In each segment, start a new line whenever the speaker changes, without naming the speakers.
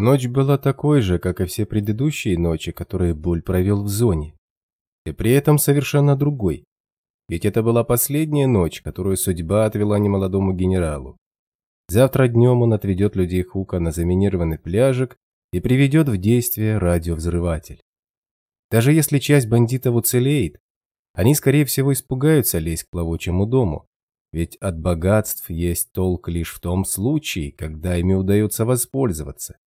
Ночь была такой же, как и все предыдущие ночи, которые Буль провел в зоне. И при этом совершенно другой. Ведь это была последняя ночь, которую судьба отвела немолодому генералу. Завтра днем он отведет людей Хука на заминированный пляжик и приведет в действие радиовзрыватель. Даже если часть бандитов уцелеет, они, скорее всего, испугаются лезть к плавучему дому, ведь от богатств есть толк лишь в том случае, когда ими удается воспользоваться.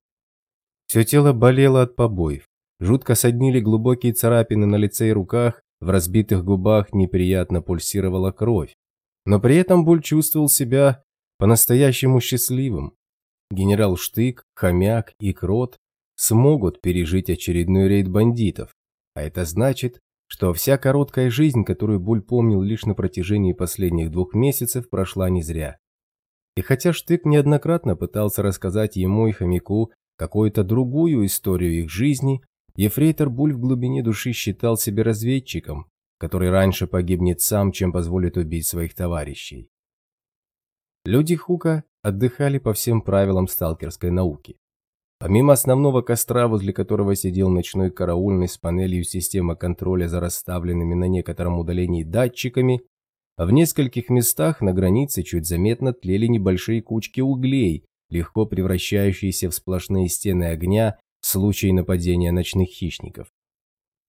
Все тело болело от побоев, жутко соднили глубокие царапины на лице и руках, в разбитых губах неприятно пульсировала кровь. Но при этом Буль чувствовал себя по-настоящему счастливым. Генерал Штык, Хомяк и Крот смогут пережить очередной рейд бандитов, а это значит, что вся короткая жизнь, которую Буль помнил лишь на протяжении последних двух месяцев, прошла не зря. И хотя Штык неоднократно пытался рассказать ему и хомяку какую-то другую историю их жизни, Ефрейтор Буль в глубине души считал себя разведчиком, который раньше погибнет сам, чем позволит убить своих товарищей. Люди Хука отдыхали по всем правилам сталкерской науки. Помимо основного костра, возле которого сидел ночной караульный с панелью системы контроля за расставленными на некотором удалении датчиками, в нескольких местах на границе чуть заметно тлели небольшие кучки углей, легко превращающиеся в сплошные стены огня в случае нападения ночных хищников.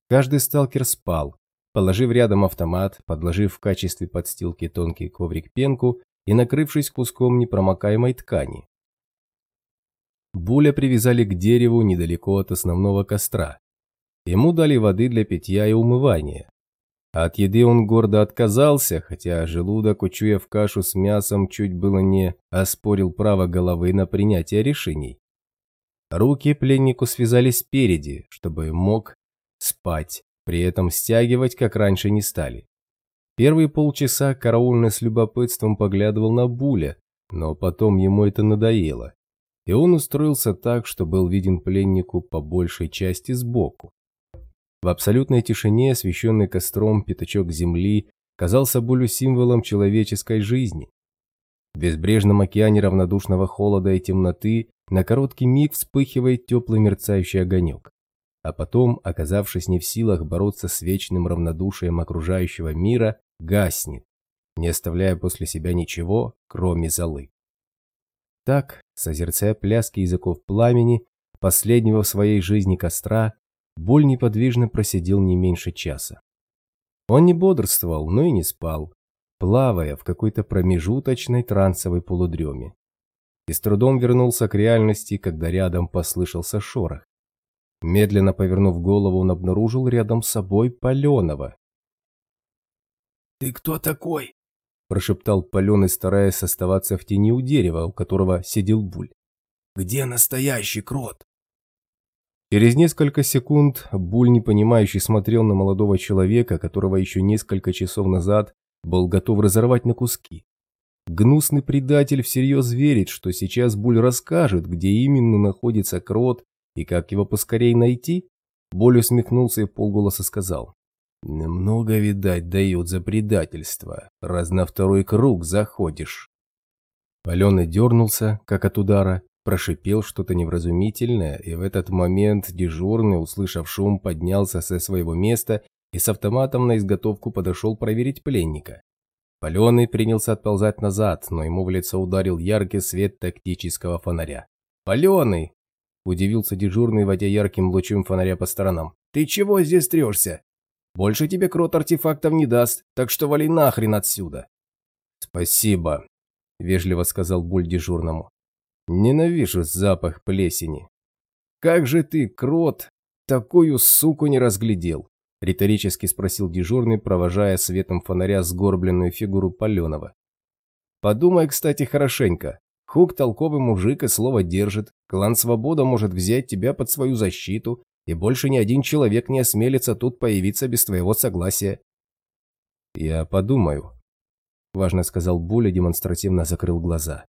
Каждый сталкер спал, положив рядом автомат, подложив в качестве подстилки тонкий коврик пенку и накрывшись куском непромокаемой ткани. Буля привязали к дереву недалеко от основного костра. Ему дали воды для питья и умывания. От еды он гордо отказался, хотя желудок, учуяв кашу с мясом, чуть было не оспорил право головы на принятие решений. Руки пленнику связали спереди, чтобы мог спать, при этом стягивать, как раньше, не стали. Первые полчаса караульный с любопытством поглядывал на Буля, но потом ему это надоело и он устроился так, что был виден пленнику по большей части сбоку. В абсолютной тишине, освещенный костром пятачок земли, казался болью символом человеческой жизни. В безбрежном океане равнодушного холода и темноты на короткий миг вспыхивает теплый мерцающий огонек, а потом, оказавшись не в силах бороться с вечным равнодушием окружающего мира, гаснет, не оставляя после себя ничего, кроме золы. Так, созерцая пляски языков пламени, последнего в своей жизни костра, Боль неподвижно просидел не меньше часа. Он не бодрствовал, но и не спал, плавая в какой-то промежуточной трансовой полудреме. И с трудом вернулся к реальности, когда рядом послышался шорох. Медленно повернув голову, он обнаружил рядом с собой Паленова.
«Ты кто такой?»
прошептал Паленый, стараясь оставаться в тени у дерева, у которого сидел Буль.
«Где настоящий крот?»
Через несколько секунд Буль, непонимающий, смотрел на молодого человека, которого еще несколько часов назад был готов разорвать на куски. Гнусный предатель всерьез верит, что сейчас Буль расскажет, где именно находится крот и как его поскорей найти. Буль усмехнулся и полголоса сказал. Много, видать, дают за предательство, раз на второй круг заходишь. Паленый дернулся, как от удара, прошипел что-то невразумительное, и в этот момент дежурный, услышав шум, поднялся со своего места и с автоматом на изготовку подошел проверить пленника. Паленый принялся отползать назад, но ему в лицо ударил яркий свет тактического фонаря. «Паленый!» – удивился дежурный, водя ярким лучом фонаря по сторонам. «Ты чего здесь трешься? Больше тебе крот артефактов не даст, так что вали нахрен отсюда. Спасибо, вежливо сказал Буль дежурному. Ненавижу запах плесени. Как же ты, крот, такую суку не разглядел? Риторически спросил дежурный, провожая светом фонаря сгорбленную фигуру Паленова. Подумай, кстати, хорошенько. Хук толковый мужик и слово держит. Клан Свобода может взять тебя под свою защиту, и больше ни один человек не осмелится тут появиться без твоего согласия. Я подумаю, важно сказал Буля, демонстративно закрыл глаза.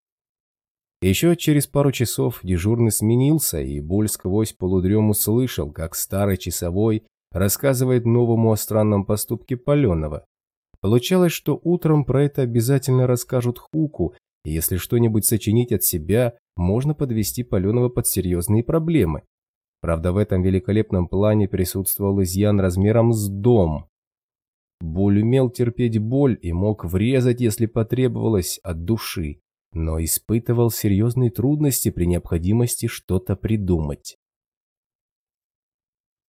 Еще через пару часов дежурный сменился, и Буль сквозь полудрему слышал, как старый часовой рассказывает новому о странном поступке Паленова. Получалось, что утром про это обязательно расскажут Хуку, и если что-нибудь сочинить от себя, можно подвести Паленова под серьезные проблемы. Правда, в этом великолепном плане присутствовал изъян размером с дом. Буль умел терпеть боль и мог врезать, если потребовалось, от души, но испытывал серьезные трудности при необходимости что-то придумать.